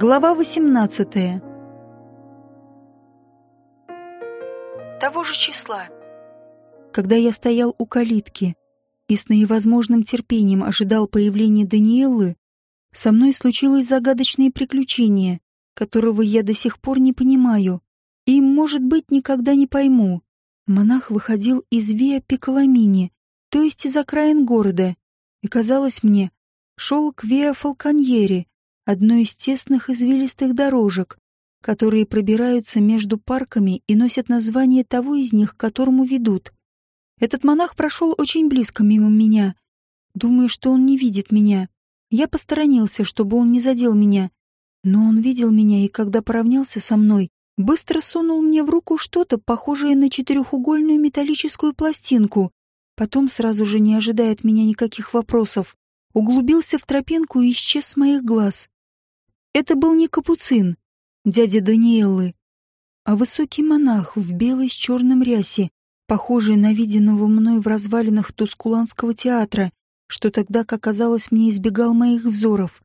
Глава 18 Того же числа. Когда я стоял у калитки и с наивозможным терпением ожидал появления Даниэллы, со мной случилось загадочное приключение, которого я до сих пор не понимаю и, может быть, никогда не пойму. Монах выходил из Виа Пиколамини, то есть из окраин города, и, казалось мне, шел к Виа Фалконьере, одной из тесных извилистых дорожек, которые пробираются между парками и носят название того из них, к которому ведут. Этот монах прошел очень близко мимо меня. Думаю, что он не видит меня. Я посторонился, чтобы он не задел меня. Но он видел меня, и когда поравнялся со мной, быстро сунул мне в руку что-то, похожее на четырехугольную металлическую пластинку. Потом, сразу же не ожидая от меня никаких вопросов, углубился в тропинку и исчез с моих глаз. Это был не капуцин, дядя Даниэллы, а высокий монах в белой с черным рясе, похожий на виденного мной в развалинах Тускуланского театра, что тогда, как казалось, мне избегал моих взоров.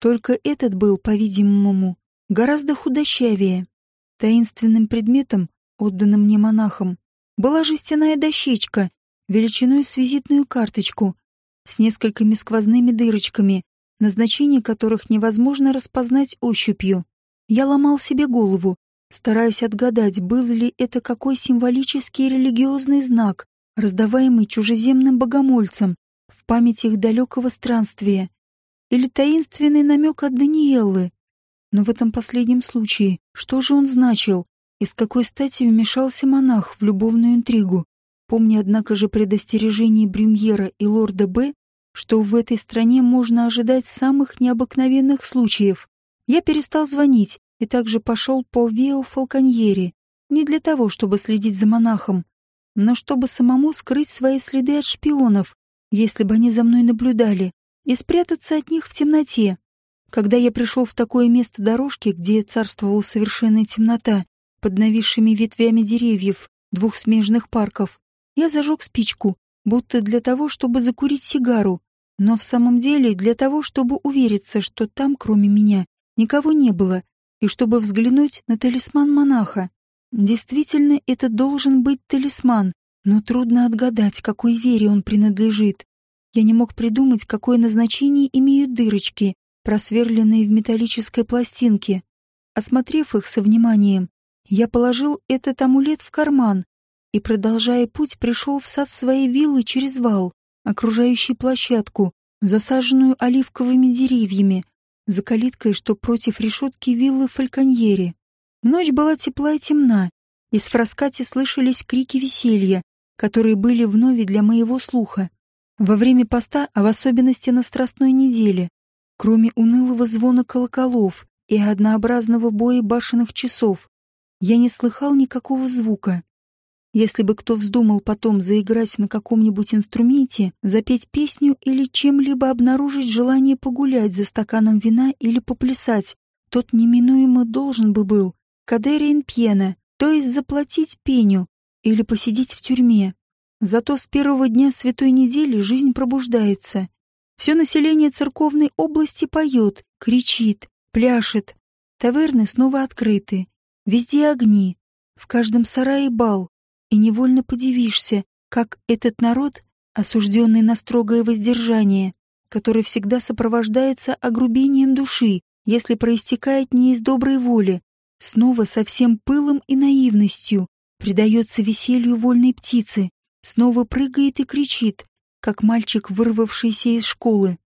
Только этот был, по-видимому, гораздо худощавее. Таинственным предметом, отданным мне монахом, была жестяная дощечка, величиной с визитную карточку, с несколькими сквозными дырочками, назначение которых невозможно распознать ощупью. Я ломал себе голову, стараясь отгадать, был ли это какой символический религиозный знак, раздаваемый чужеземным богомольцам в память их далекого странствия, или таинственный намек от Даниэллы. Но в этом последнем случае, что же он значил, и с какой стати вмешался монах в любовную интригу? Помня, однако же, предостережение Брюмьера и лорда Б, что в этой стране можно ожидать самых необыкновенных случаев. Я перестал звонить и также пошел по Вио Фалконьери, не для того, чтобы следить за монахом, но чтобы самому скрыть свои следы от шпионов, если бы они за мной наблюдали, и спрятаться от них в темноте. Когда я пришел в такое место дорожки, где царствовала совершенная темнота, под нависшими ветвями деревьев двух смежных парков, я зажег спичку, будто для того, чтобы закурить сигару, но в самом деле для того, чтобы увериться, что там, кроме меня, никого не было, и чтобы взглянуть на талисман монаха. Действительно, это должен быть талисман, но трудно отгадать, какой вере он принадлежит. Я не мог придумать, какое назначение имеют дырочки, просверленные в металлической пластинке. Осмотрев их со вниманием, я положил этот амулет в карман и, продолжая путь, пришел в сад своей виллы через вал окружающий площадку, засаженную оливковыми деревьями, за калиткой, что против решетки виллы Фальконьери. Ночь была тепла и темна, из фраскати слышались крики веселья, которые были вновь для моего слуха. Во время поста, а в особенности на Страстной неделе, кроме унылого звона колоколов и однообразного боя башенных часов, я не слыхал никакого звука. Если бы кто вздумал потом заиграть на каком-нибудь инструменте, запеть песню или чем-либо обнаружить желание погулять за стаканом вина или поплясать, тот неминуемо должен бы был кадерин пьена, то есть заплатить пеню или посидеть в тюрьме. Зато с первого дня святой недели жизнь пробуждается. Все население церковной области поет, кричит, пляшет. Таверны снова открыты. Везде огни. В каждом сарае бал и невольно подивишься, как этот народ, осужденный на строгое воздержание, который всегда сопровождается огрубением души, если проистекает не из доброй воли, снова со всем пылом и наивностью предается веселью вольной птицы, снова прыгает и кричит, как мальчик, вырвавшийся из школы.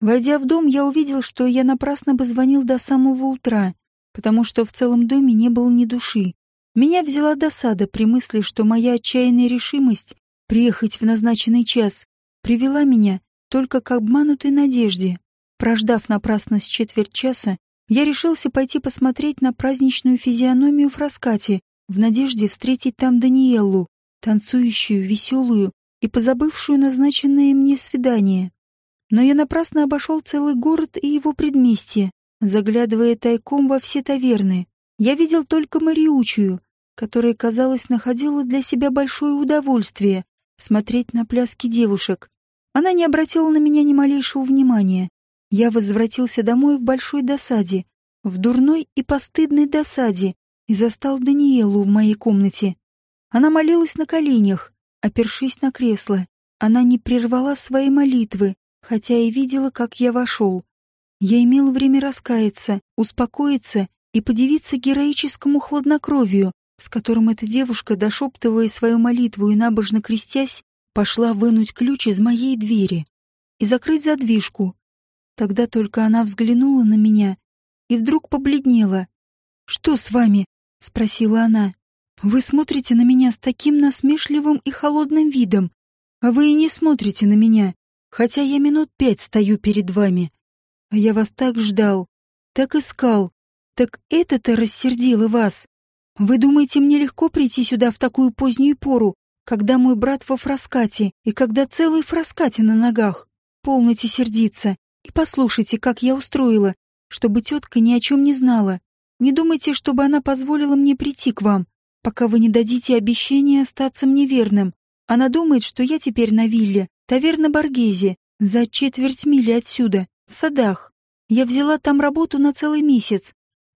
Войдя в дом, я увидел, что я напрасно бы звонил до самого утра, потому что в целом доме не было ни души. Меня взяла досада при мысли, что моя отчаянная решимость приехать в назначенный час привела меня только к обманутой надежде. Прождав напрасно с четверть часа, я решился пойти посмотреть на праздничную физиономию Фраскати в надежде встретить там Даниэллу, танцующую, веселую и позабывшую назначенное мне свидание. Но я напрасно обошел целый город и его предместье, заглядывая тайком во все таверны. Я видел только Мариучую, которая, казалось, находила для себя большое удовольствие смотреть на пляски девушек. Она не обратила на меня ни малейшего внимания. Я возвратился домой в большой досаде, в дурной и постыдной досаде и застал Даниэлу в моей комнате. Она молилась на коленях, опершись на кресло. Она не прервала свои молитвы, хотя и видела, как я вошел. Я имел время раскаяться, успокоиться и подивиться героическому хладнокровию, с которым эта девушка, дошептывая свою молитву и набожно крестясь, пошла вынуть ключ из моей двери и закрыть задвижку. Тогда только она взглянула на меня и вдруг побледнела. «Что с вами?» — спросила она. «Вы смотрите на меня с таким насмешливым и холодным видом, а вы и не смотрите на меня, хотя я минут пять стою перед вами. А я вас так ждал, так искал. Так это-то рассердило вас. Вы думаете, мне легко прийти сюда в такую позднюю пору, когда мой брат во фраскате и когда целый фраскате на ногах? Полноте сердиться. И послушайте, как я устроила, чтобы тетка ни о чем не знала. Не думайте, чтобы она позволила мне прийти к вам, пока вы не дадите обещания остаться мне верным. Она думает, что я теперь на вилле, таверна Баргези, за четверть мили отсюда, в садах. Я взяла там работу на целый месяц,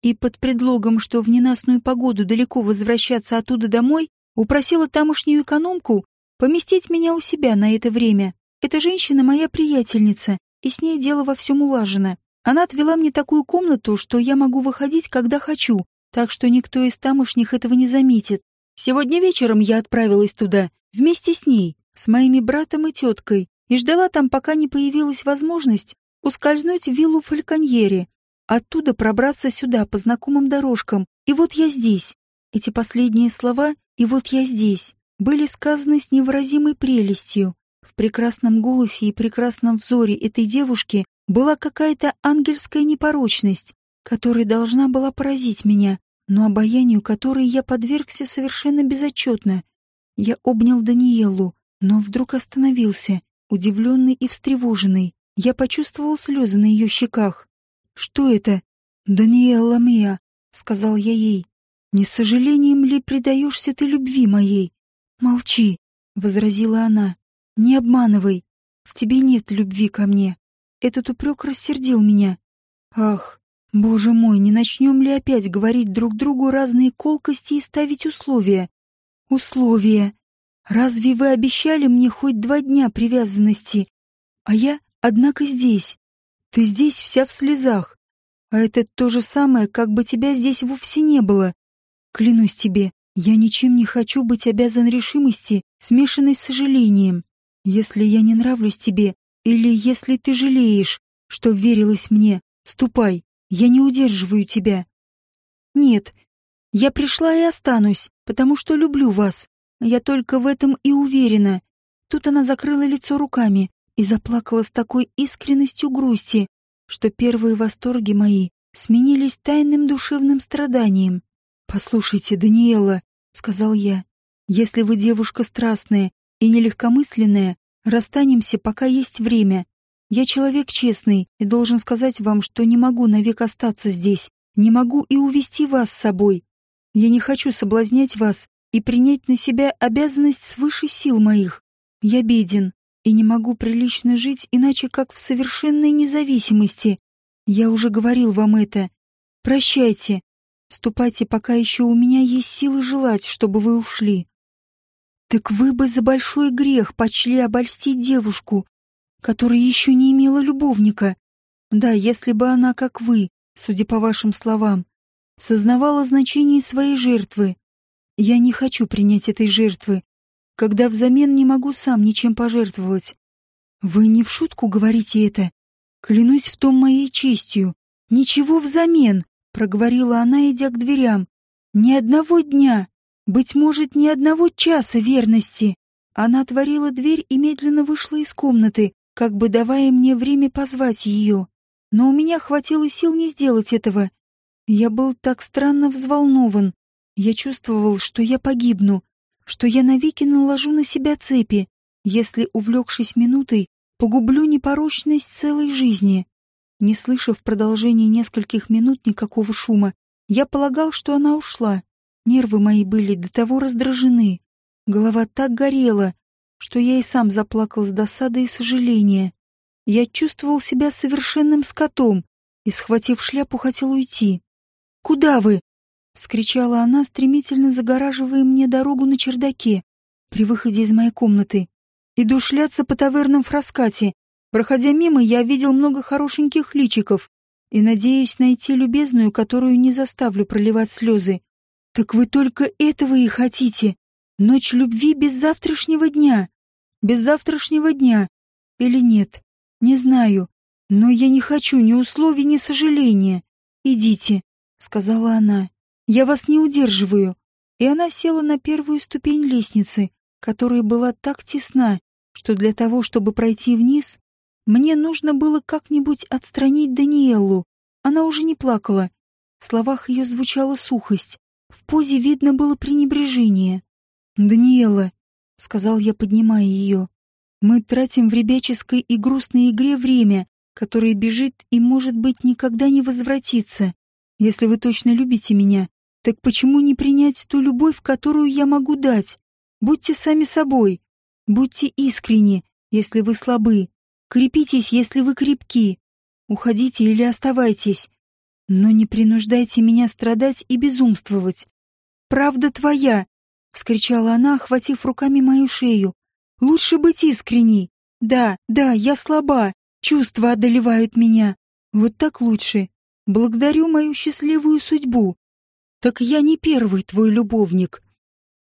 и под предлогом, что в ненастную погоду далеко возвращаться оттуда домой, упросила тамошнюю экономку поместить меня у себя на это время. Эта женщина моя приятельница, и с ней дело во всем улажено. Она отвела мне такую комнату, что я могу выходить, когда хочу, так что никто из тамошних этого не заметит. Сегодня вечером я отправилась туда, вместе с ней, с моими братом и теткой, и ждала там, пока не появилась возможность ускользнуть в виллу Фальконьере, Оттуда пробраться сюда по знакомым дорожкам. И вот я здесь. Эти последние слова «и вот я здесь» были сказаны с невыразимой прелестью. В прекрасном голосе и прекрасном взоре этой девушки была какая-то ангельская непорочность, которая должна была поразить меня, но обаянию которой я подвергся совершенно безотчетно. Я обнял Даниэлу, но вдруг остановился, удивленный и встревоженный. Я почувствовал слезы на ее щеках. «Что это?» «Даниэла Мия», — сказал я ей. «Не с сожалением ли предаешься ты любви моей?» «Молчи», — возразила она. «Не обманывай. В тебе нет любви ко мне. Этот упрек рассердил меня. Ах, боже мой, не начнем ли опять говорить друг другу разные колкости и ставить условия? Условия. Разве вы обещали мне хоть два дня привязанности? А я, однако, здесь. Ты здесь вся в слезах. А это то же самое, как бы тебя здесь вовсе не было. Клянусь тебе, я ничем не хочу быть обязан решимости, смешанной с сожалением. Если я не нравлюсь тебе, или если ты жалеешь, что верилась мне, ступай, я не удерживаю тебя. Нет, я пришла и останусь, потому что люблю вас. Я только в этом и уверена. Тут она закрыла лицо руками и заплакала с такой искренностью грусти, что первые восторги мои сменились тайным душевным страданием. «Послушайте, Даниэла», — сказал я, — «если вы девушка страстная и нелегкомысленная, расстанемся, пока есть время. Я человек честный и должен сказать вам, что не могу навек остаться здесь, не могу и увести вас с собой. Я не хочу соблазнять вас и принять на себя обязанность свыше сил моих. Я беден, и не могу прилично жить иначе как в совершенной независимости. Я уже говорил вам это. Прощайте. Ступайте, пока еще у меня есть силы желать, чтобы вы ушли. Так вы бы за большой грех почли обольстить девушку, которая еще не имела любовника. Да, если бы она, как вы, судя по вашим словам, сознавала значение своей жертвы. Я не хочу принять этой жертвы, когда взамен не могу сам ничем пожертвовать. Вы не в шутку говорите это? Клянусь в том моей честью. Ничего взамен, проговорила она, идя к дверям. Ни одного дня, быть может, ни одного часа верности. Она отворила дверь и медленно вышла из комнаты, как бы давая мне время позвать ее. Но у меня хватило сил не сделать этого. Я был так странно взволнован. Я чувствовал, что я погибну, что я навеки наложу на себя цепи, если, увлекшись минутой, погублю непорочность целой жизни. Не слыша в продолжении нескольких минут никакого шума, я полагал, что она ушла. Нервы мои были до того раздражены. Голова так горела, что я и сам заплакал с досады и сожаления. Я чувствовал себя совершенным скотом, и, схватив шляпу, хотел уйти. «Куда вы?» — вскричала она, стремительно загораживая мне дорогу на чердаке при выходе из моей комнаты. «Иду шляться по тавернам Фраскати. Проходя мимо, я видел много хорошеньких личиков и надеюсь найти любезную, которую не заставлю проливать слезы. Так вы только этого и хотите? Ночь любви без завтрашнего дня? Без завтрашнего дня? Или нет? Не знаю. Но я не хочу ни условий, ни сожаления. Идите, — сказала она. Я вас не удерживаю. И она села на первую ступень лестницы, которая была так тесна, что для того, чтобы пройти вниз, мне нужно было как-нибудь отстранить Даниэлу. Она уже не плакала. В словах ее звучала сухость. В позе видно было пренебрежение. «Даниэла», — сказал я, поднимая ее, — «мы тратим в ребяческой и грустной игре время, которое бежит и, может быть, никогда не возвратится. Если вы точно любите меня, так почему не принять ту любовь, которую я могу дать? Будьте сами собой. Будьте искренни, если вы слабы. Крепитесь, если вы крепки. Уходите или оставайтесь. Но не принуждайте меня страдать и безумствовать. Правда твоя, — вскричала она, охватив руками мою шею. Лучше быть искренней. Да, да, я слаба. Чувства одолевают меня. Вот так лучше. Благодарю мою счастливую судьбу. Так я не первый твой любовник.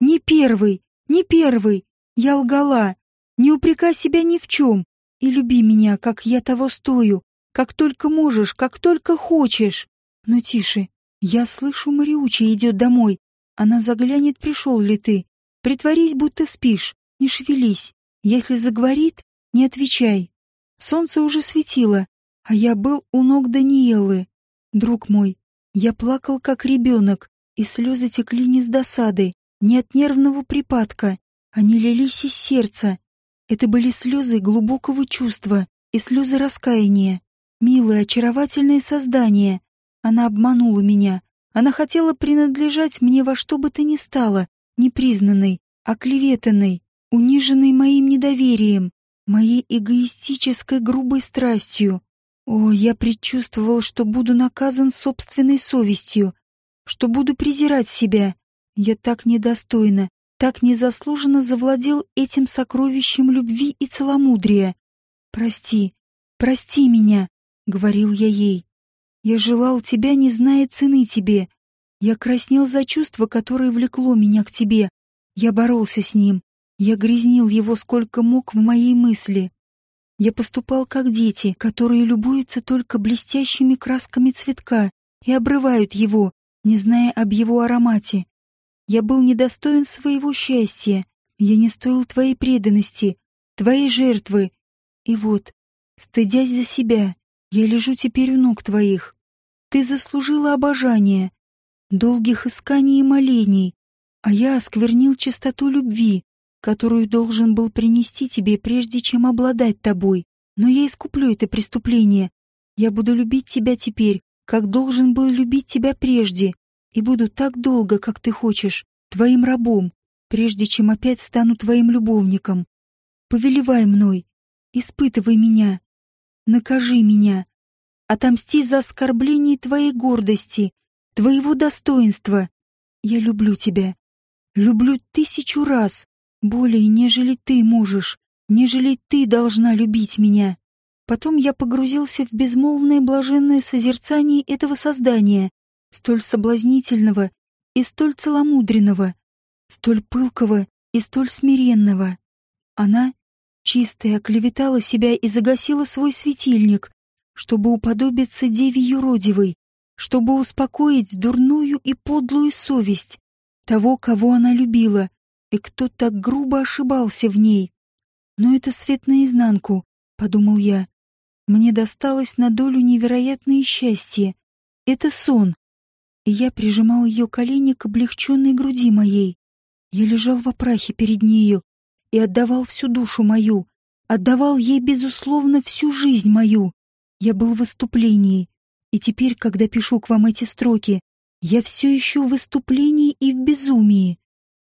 Не первый, не первый. Я лгала. Не упрекай себя ни в чем и люби меня, как я того стою, как только можешь, как только хочешь. Но тише, я слышу, Мариуча идет домой. Она заглянет, пришел ли ты. Притворись, будто спишь, не шевелись. Если заговорит, не отвечай. Солнце уже светило, а я был у ног Даниэлы. Друг мой, я плакал, как ребенок, и слезы текли не с досады, не от нервного припадка. Они лились из сердца, это были слезы глубокого чувства и слезы раскаяния. Милое, очаровательное создание. Она обманула меня. Она хотела принадлежать мне во что бы то ни стало, непризнанной, оклеветанной, униженной моим недоверием, моей эгоистической грубой страстью. О, я предчувствовал, что буду наказан собственной совестью, что буду презирать себя. Я так недостойна, так незаслуженно завладел этим сокровищем любви и целомудрия. «Прости, прости меня», — говорил я ей. «Я желал тебя, не зная цены тебе. Я краснел за чувство, которое влекло меня к тебе. Я боролся с ним. Я грязнил его сколько мог в моей мысли. Я поступал как дети, которые любуются только блестящими красками цветка и обрывают его, не зная об его аромате. Я был недостоин своего счастья. Я не стоил твоей преданности, твоей жертвы. И вот, стыдясь за себя, я лежу теперь у ног твоих. Ты заслужила обожание, долгих исканий и молений, а я осквернил чистоту любви, которую должен был принести тебе, прежде чем обладать тобой. Но я искуплю это преступление. Я буду любить тебя теперь, как должен был любить тебя прежде, и буду так долго, как ты хочешь, твоим рабом, прежде чем опять стану твоим любовником. Повелевай мной, испытывай меня, накажи меня, отомсти за оскорбление твоей гордости, твоего достоинства. Я люблю тебя, люблю тысячу раз, более, нежели ты можешь, нежели ты должна любить меня. Потом я погрузился в безмолвное блаженное созерцание этого создания, столь соблазнительного и столь целомудренного, столь пылкого и столь смиренного. Она, чистая, оклеветала себя и загасила свой светильник, чтобы уподобиться деве юродивой, чтобы успокоить дурную и подлую совесть того, кого она любила, и кто так грубо ошибался в ней. Но это свет наизнанку, — подумал я. Мне досталось на долю невероятное счастье. Это сон, и я прижимал ее колени к облегченной груди моей. Я лежал в опрахе перед нею и отдавал всю душу мою, отдавал ей, безусловно, всю жизнь мою. Я был в выступлении, и теперь, когда пишу к вам эти строки, я все еще в выступлении и в безумии.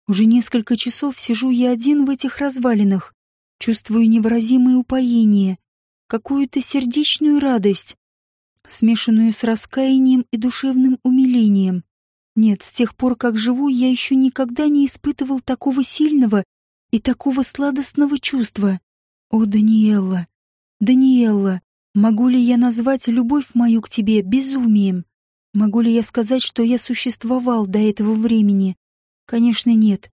Уже несколько часов сижу я один в этих развалинах, чувствую невыразимое упоение, какую-то сердечную радость. смешанную с раскаянием и душевным умилением. Нет, с тех пор, как живу, я еще никогда не испытывал такого сильного и такого сладостного чувства. О, Даниэлла, Даниэлла, могу ли я назвать любовь мою к тебе безумием? Могу ли я сказать, что я существовал до этого времени? Конечно, нет,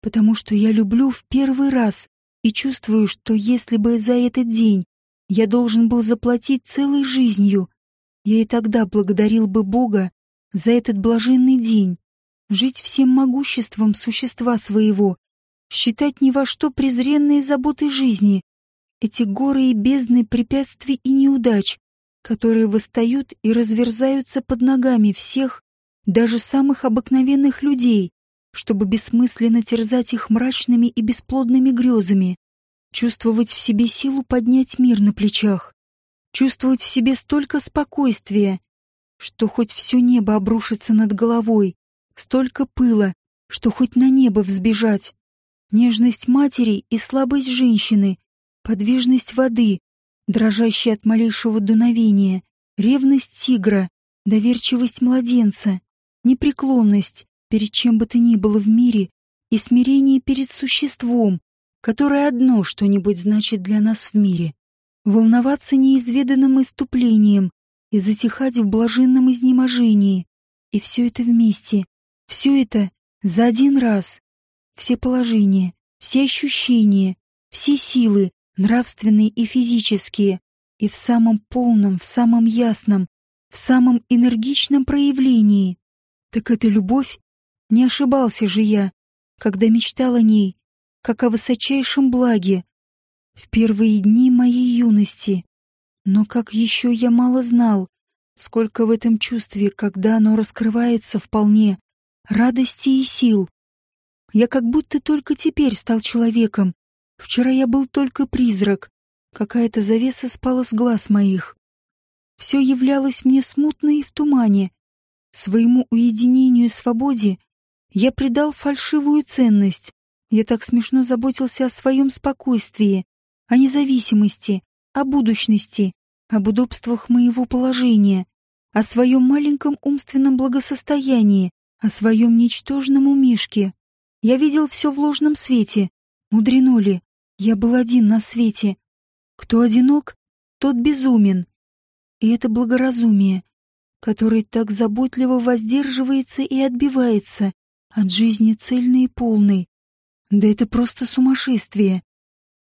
потому что я люблю в первый раз и чувствую, что если бы за этот день я должен был заплатить целой жизнью, я и тогда благодарил бы Бога за этот блаженный день, жить всем могуществом существа своего, считать ни во что презренные заботы жизни, эти горы и бездны препятствий и неудач, которые восстают и разверзаются под ногами всех, даже самых обыкновенных людей, чтобы бессмысленно терзать их мрачными и бесплодными грезами, чувствовать в себе силу поднять мир на плечах, чувствовать в себе столько спокойствия, что хоть все небо обрушится над головой, столько пыла, что хоть на небо взбежать. Нежность матери и слабость женщины, подвижность воды, дрожащая от малейшего дуновения, ревность тигра, доверчивость младенца, непреклонность перед чем бы то ни было в мире и смирение перед существом, которое одно что-нибудь значит для нас в мире. Волноваться неизведанным иступлением и затихать в блаженном изнеможении. И все это вместе, все это за один раз. Все положения, все ощущения, все силы, нравственные и физические, и в самом полном, в самом ясном, в самом энергичном проявлении. Так это любовь? Не ошибался же я, когда мечтал о ней, как о высочайшем благе, в первые дни моей юности. Но как еще я мало знал, сколько в этом чувстве, когда оно раскрывается вполне, радости и сил. Я как будто только теперь стал человеком. Вчера я был только призрак. Какая-то завеса спала с глаз моих. Все являлось мне смутно и в тумане. Своему уединению и свободе я придал фальшивую ценность. Я так смешно заботился о своем спокойствии, о независимости, о будущности, об удобствах моего положения, о своем маленьком умственном благосостоянии, о своем ничтожном умишке. Я видел все в ложном свете. Мудрено ли? Я был один на свете. Кто одинок, тот безумен. И это благоразумие, которое так заботливо воздерживается и отбивается от жизни цельной и полной. Да это просто сумасшествие.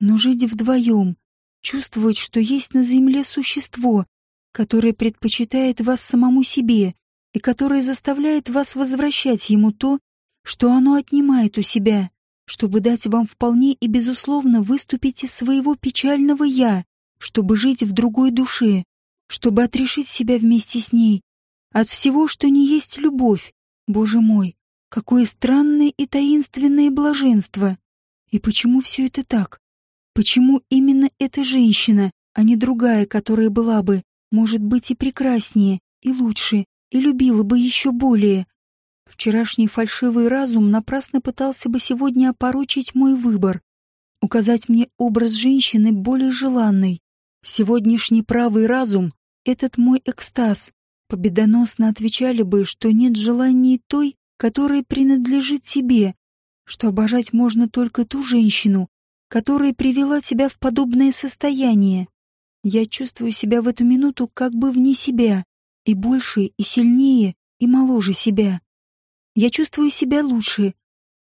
Но жить вдвоем, чувствовать, что есть на земле существо, которое предпочитает вас самому себе и которое заставляет вас возвращать ему то, что оно отнимает у себя, чтобы дать вам вполне и безусловно выступить из своего печального «я», чтобы жить в другой душе, чтобы отрешить себя вместе с ней от всего, что не есть любовь. Боже мой, какое странное и таинственное блаженство! И почему все это так? Почему именно эта женщина, а не другая, которая была бы, может быть, и прекраснее, и лучше, и любила бы еще более? Вчерашний фальшивый разум напрасно пытался бы сегодня опорочить мой выбор, указать мне образ женщины более желанной. Сегодняшний правый разум, этот мой экстаз, победоносно отвечали бы, что нет желаний той, которая принадлежит тебе, что обожать можно только ту женщину, которая привела тебя в подобное состояние. Я чувствую себя в эту минуту как бы вне себя, и больше, и сильнее, и моложе себя. Я чувствую себя лучше,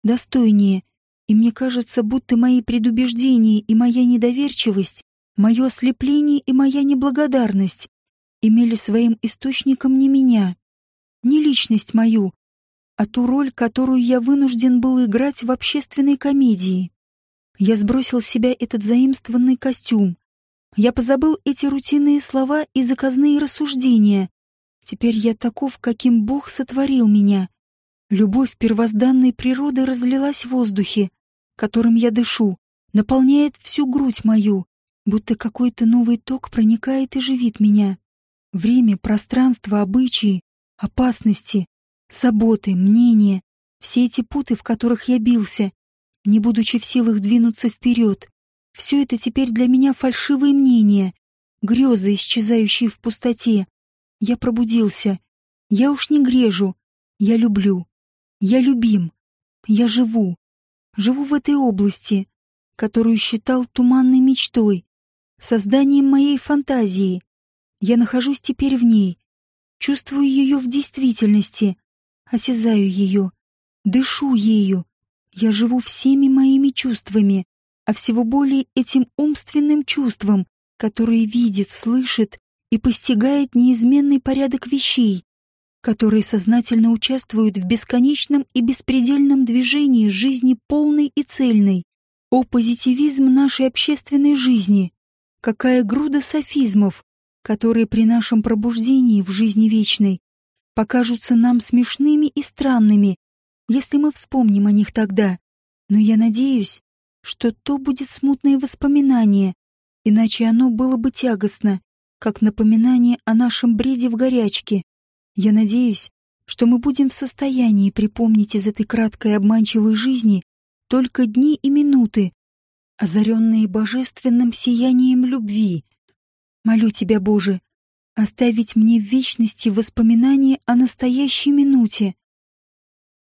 достойнее, и мне кажется, будто мои предубеждения и моя недоверчивость, мое ослепление и моя неблагодарность имели своим источником не меня, не личность мою, а ту роль, которую я вынужден был играть в общественной комедии. Я сбросил с себя этот заимствованный костюм. Я позабыл эти рутинные слова и заказные рассуждения. Теперь я таков, каким Бог сотворил меня. Любовь первозданной природы разлилась в воздухе, которым я дышу, наполняет всю грудь мою, будто какой-то новый ток проникает и живит меня. Время, пространство, обычаи, опасности, заботы, мнения, все эти путы, в которых я бился, не будучи в силах двинуться вперед. Все это теперь для меня фальшивые мнения, грезы, исчезающие в пустоте, Я пробудился. Я уж не грежу. Я люблю. Я любим. Я живу. Живу в этой области, которую считал туманной мечтой, созданием моей фантазии. Я нахожусь теперь в ней, чувствую ее в действительности, осязаю ее, дышу ею. Я живу всеми моими чувствами, а всего более этим умственным чувством, которое видит, слышит и постигает неизменный порядок вещей, которые сознательно участвуют в бесконечном и беспредельном движении жизни полной и цельной. О позитивизм нашей общественной жизни! Какая груда софизмов, которые при нашем пробуждении в жизни вечной покажутся нам смешными и странными, если мы вспомним о них тогда. Но я надеюсь, что то будет смутное воспоминание, иначе оно было бы тягостно, как напоминание о нашем бреде в горячке. Я надеюсь, что мы будем в состоянии припомнить из этой краткой обманчивой жизни только дни и минуты, озаренные божественным сиянием любви. Молю Тебя, Боже, оставить мне в вечности воспоминания о настоящей минуте,